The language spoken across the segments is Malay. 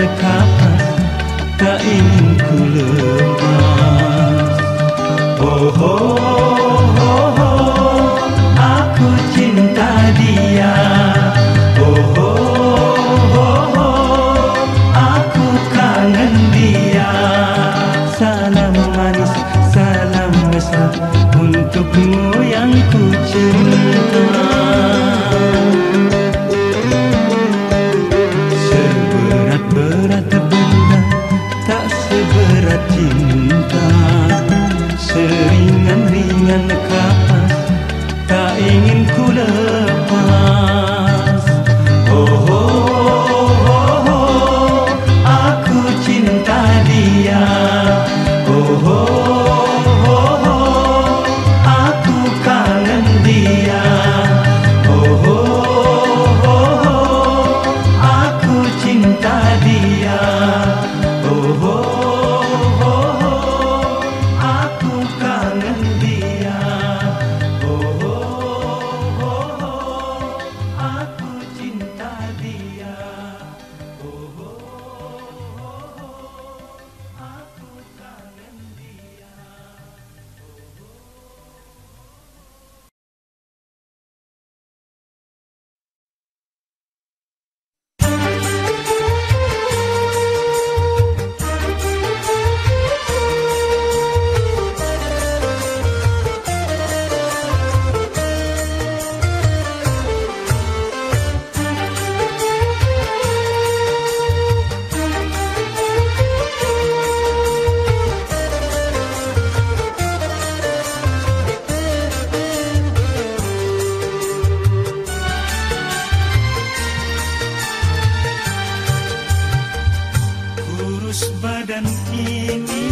Kapas Tak ingin ku lepas. Oh, oh, oh, dan kini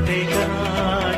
लौटेगा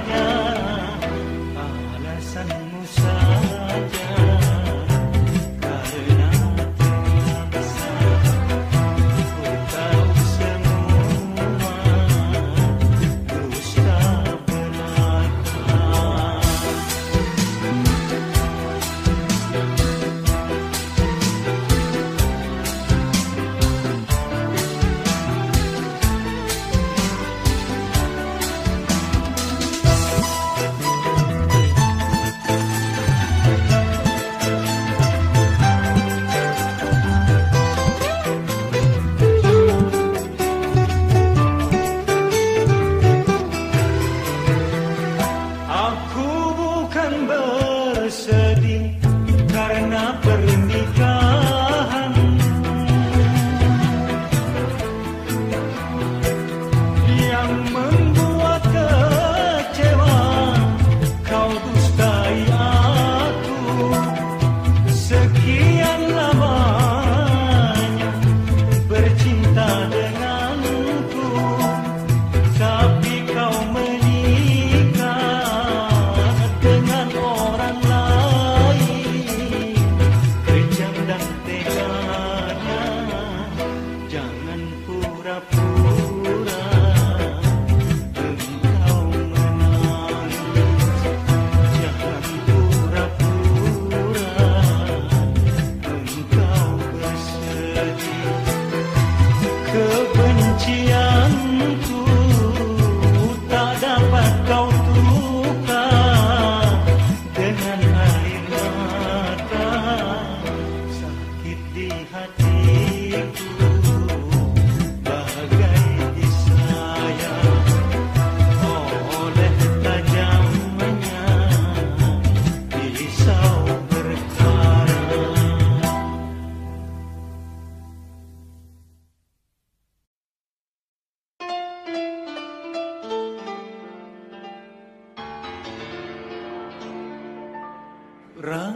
Rani,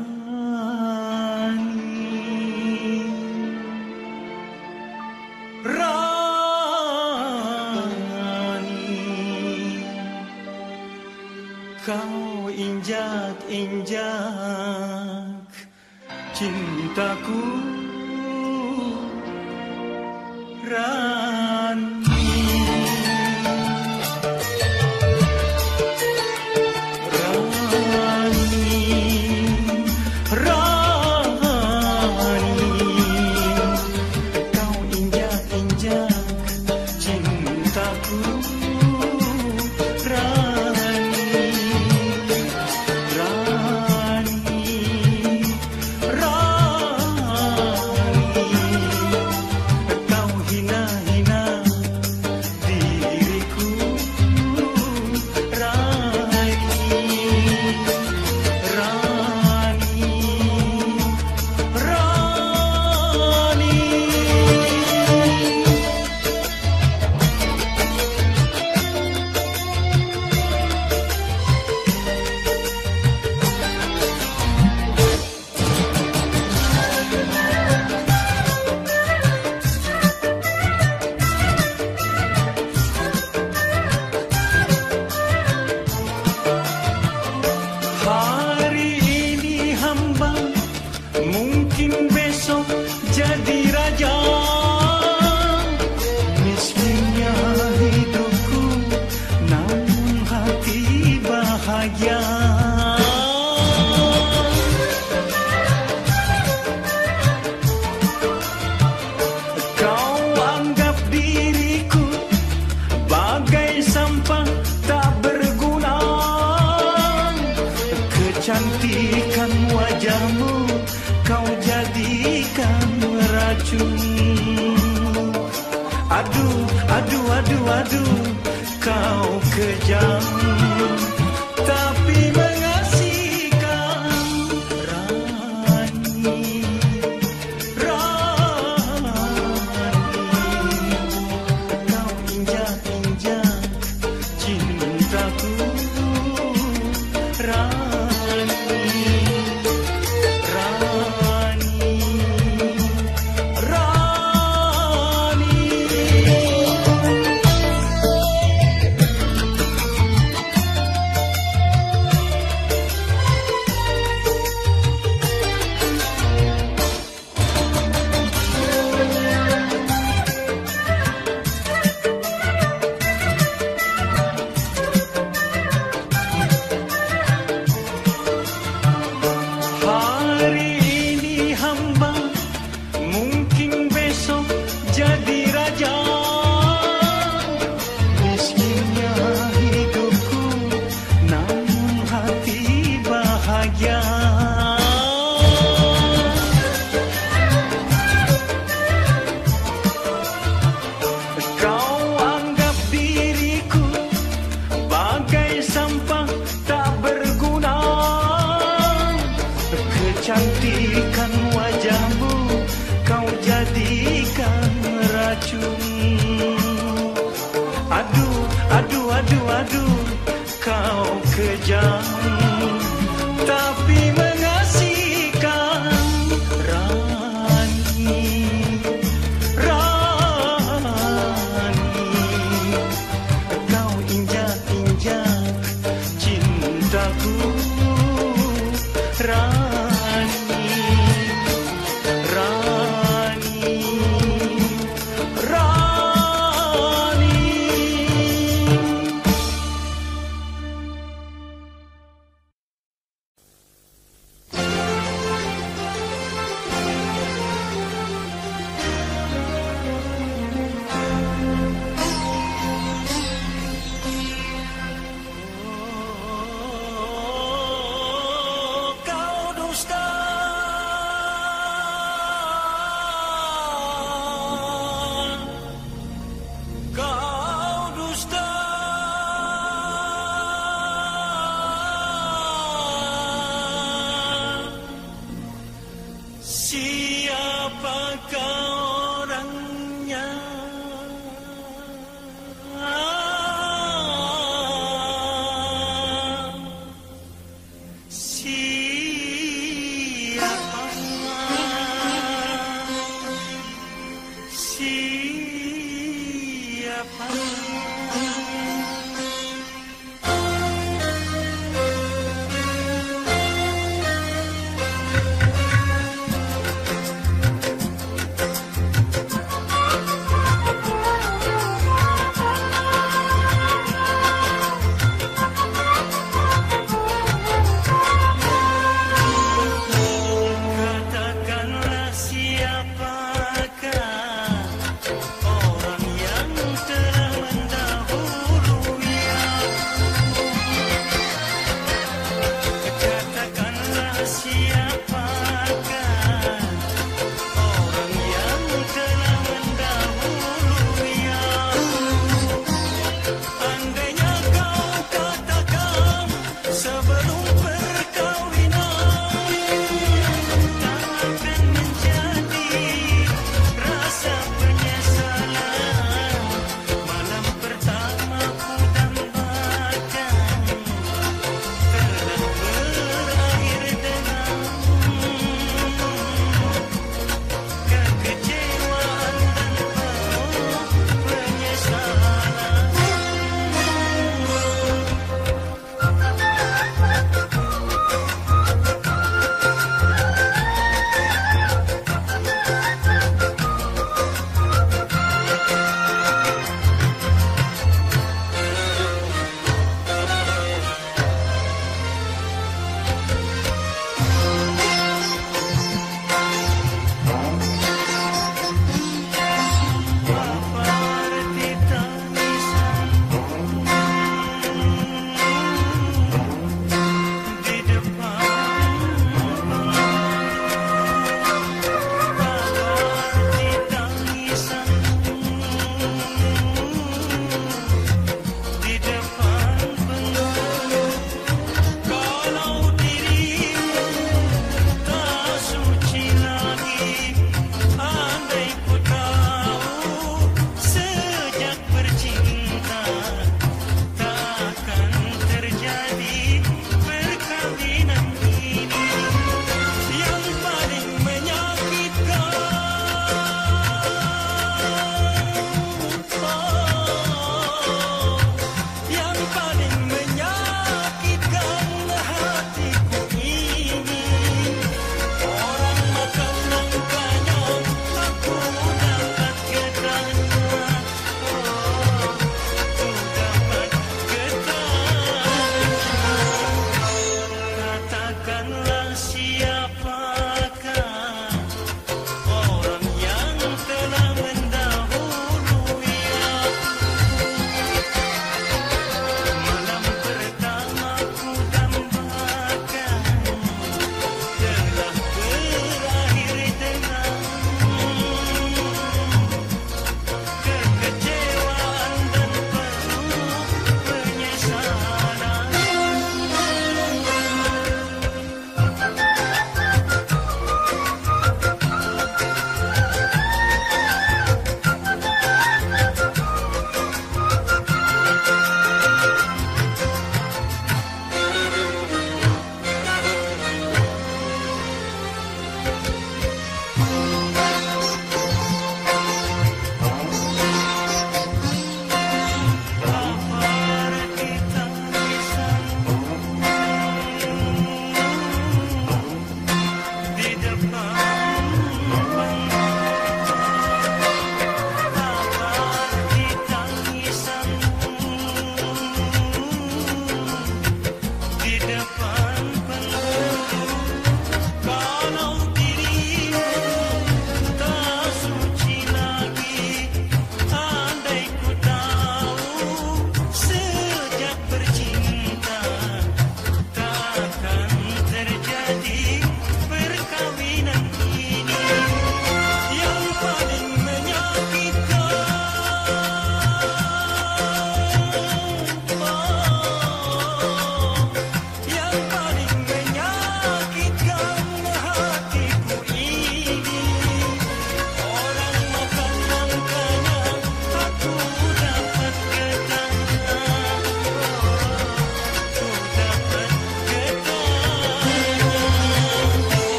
Rani, kau Injak-injak cintaku. Aduh aduh, kau kejam. Tak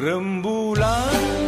人不来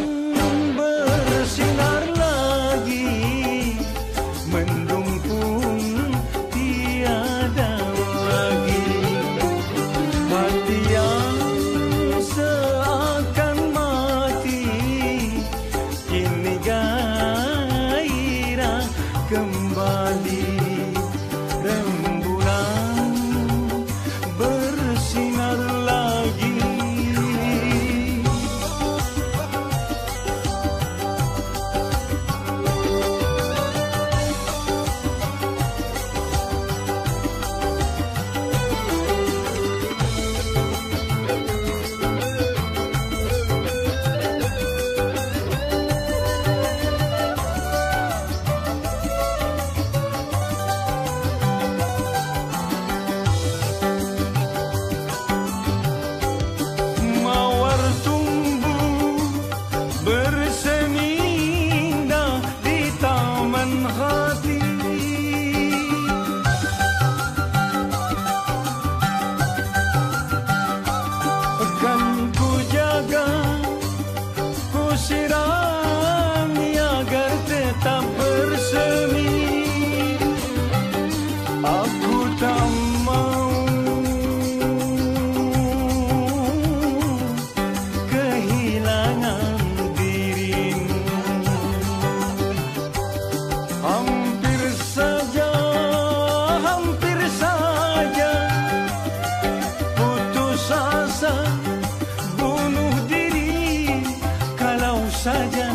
saja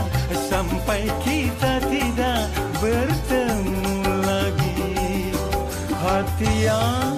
sampai kita tidak bertemu lagi. Hati yang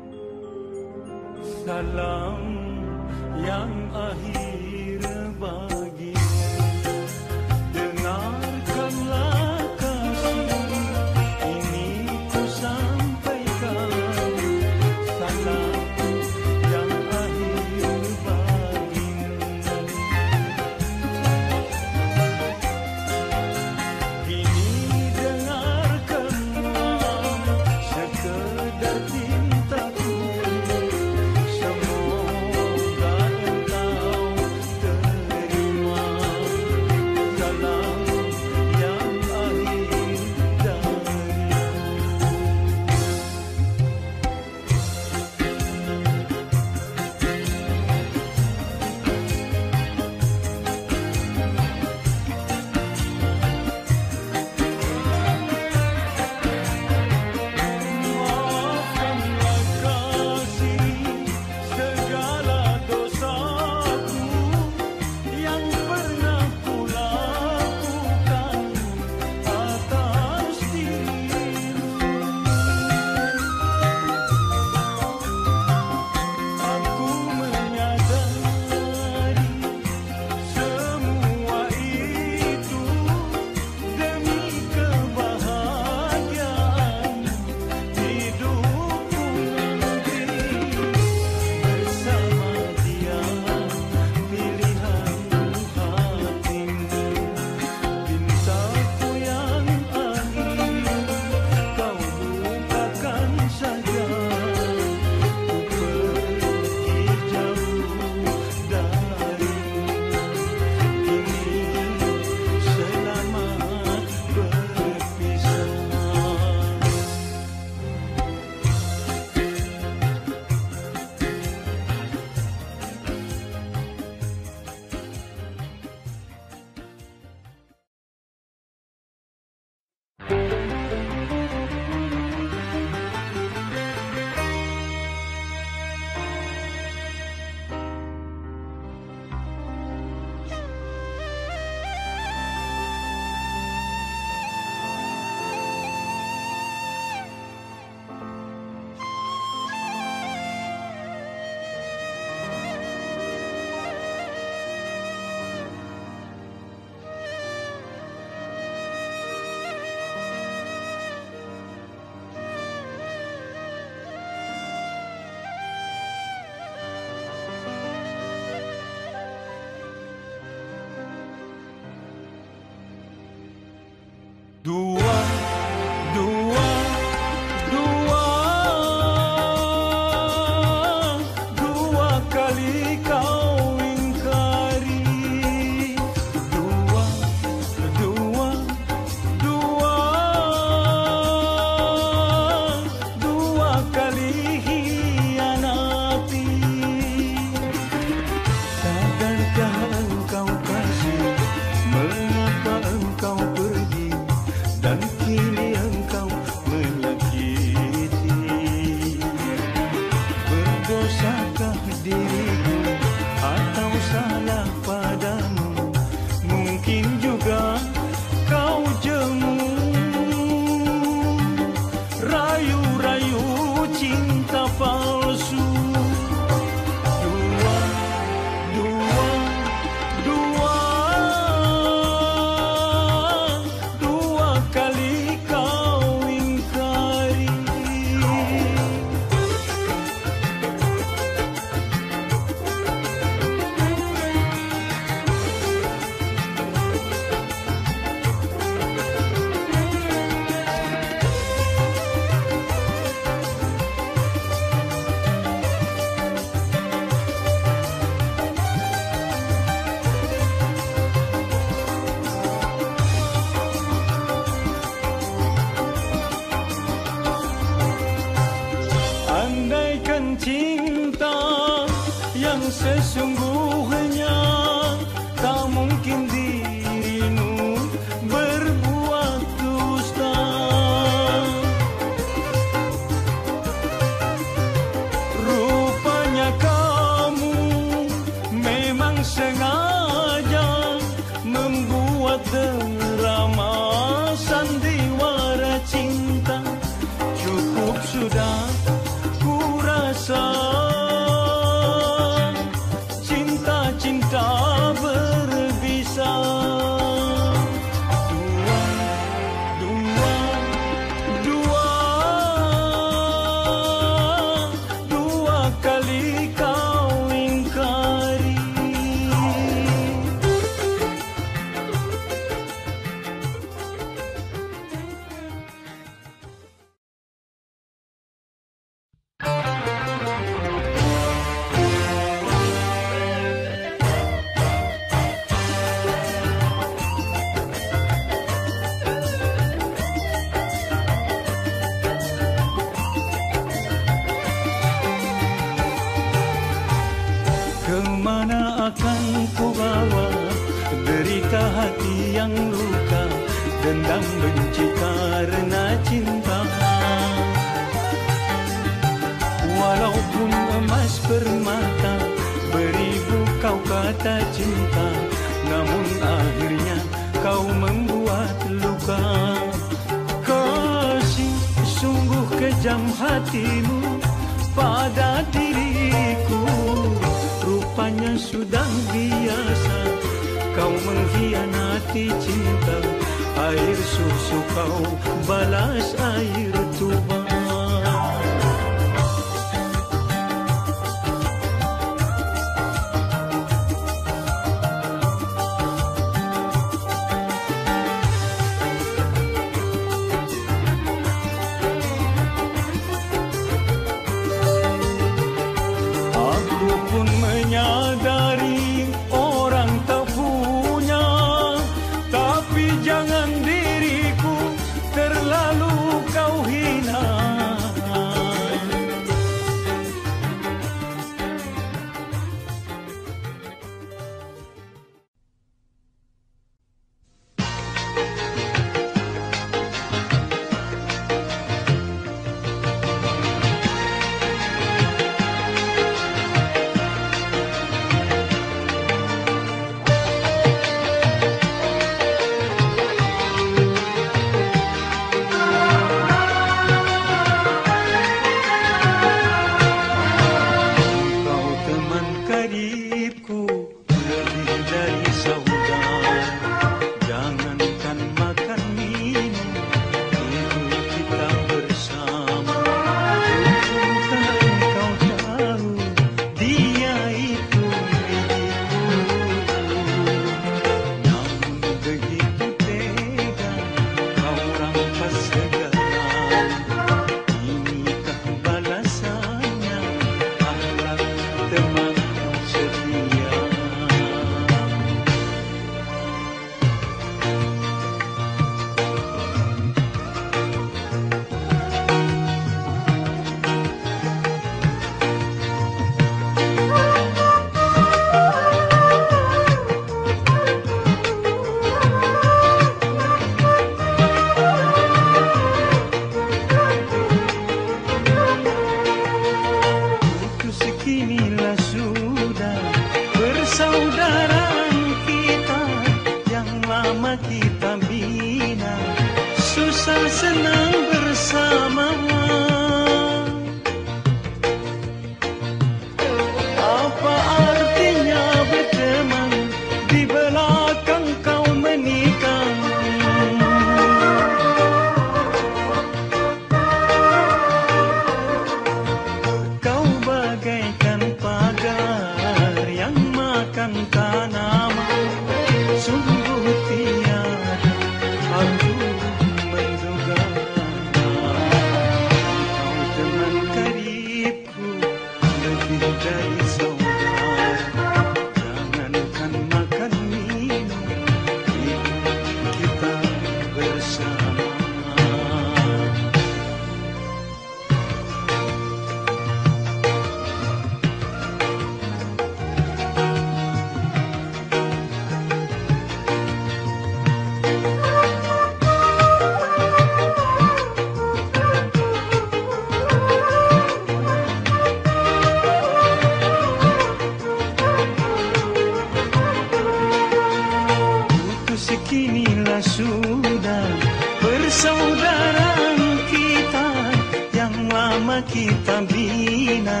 Selama kita bina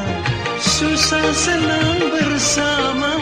Susah senang bersama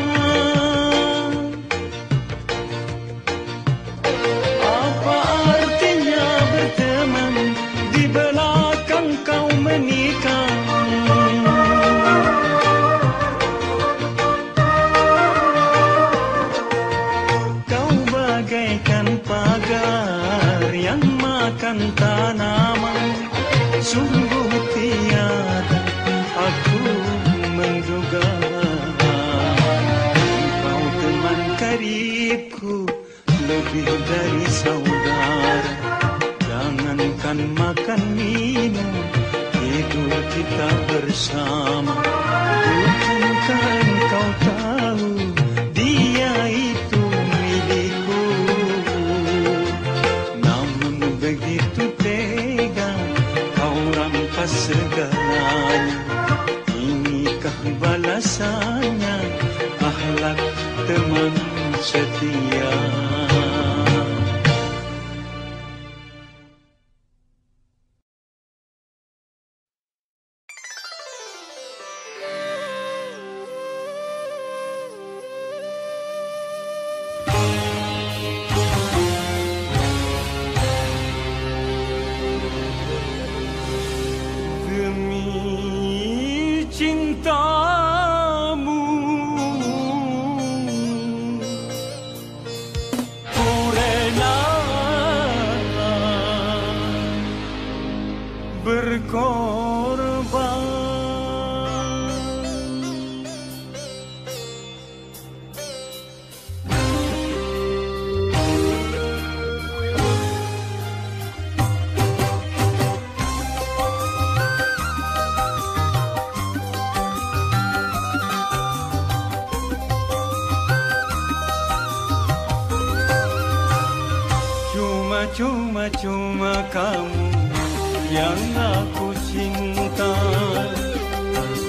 aku cinta.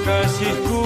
Kasihku,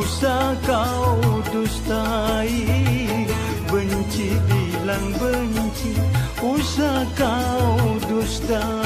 usah kau dustai. Benci bilang benci. Usah kau dustai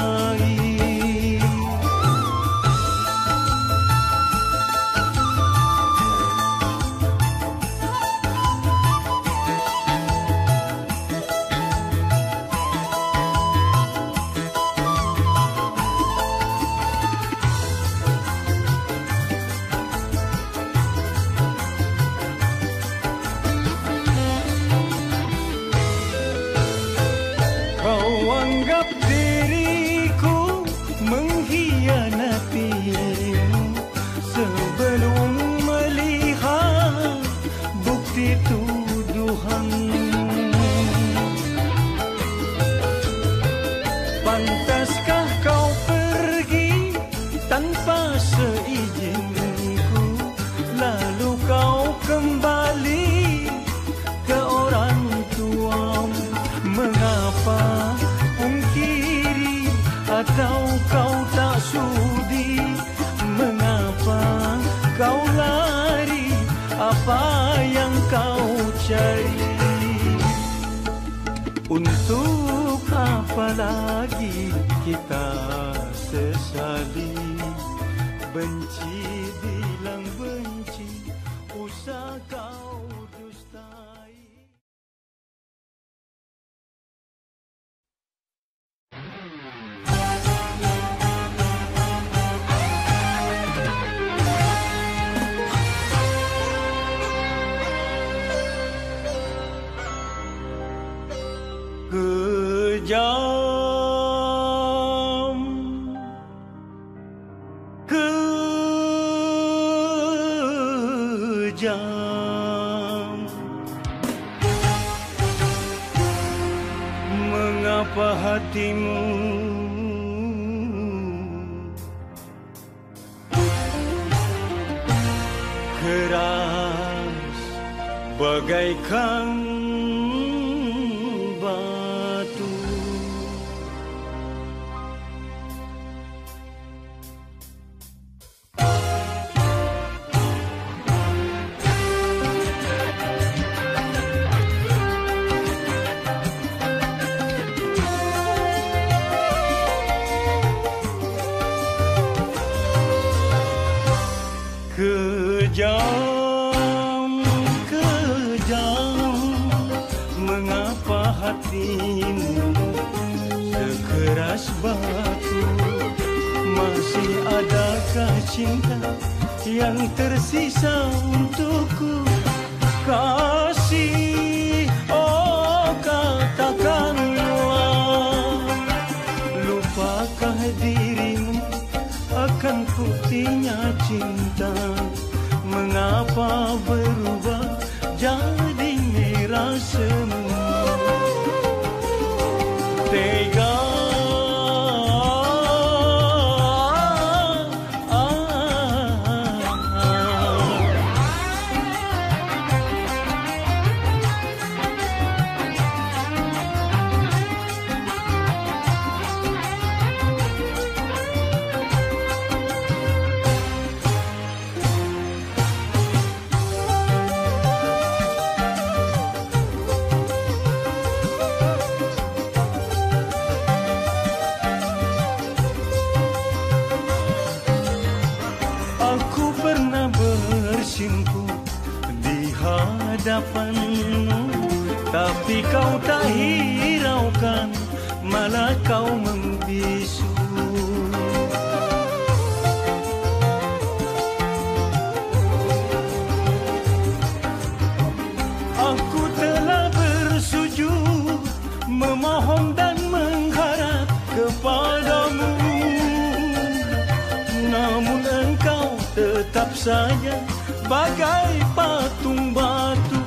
bagaikan cinta yang tersisa untukku. Kasih oh katakanlah lupakah dirimu akan putihnya cinta. Mengapa berubah jadi merah semua? Jangan, jangan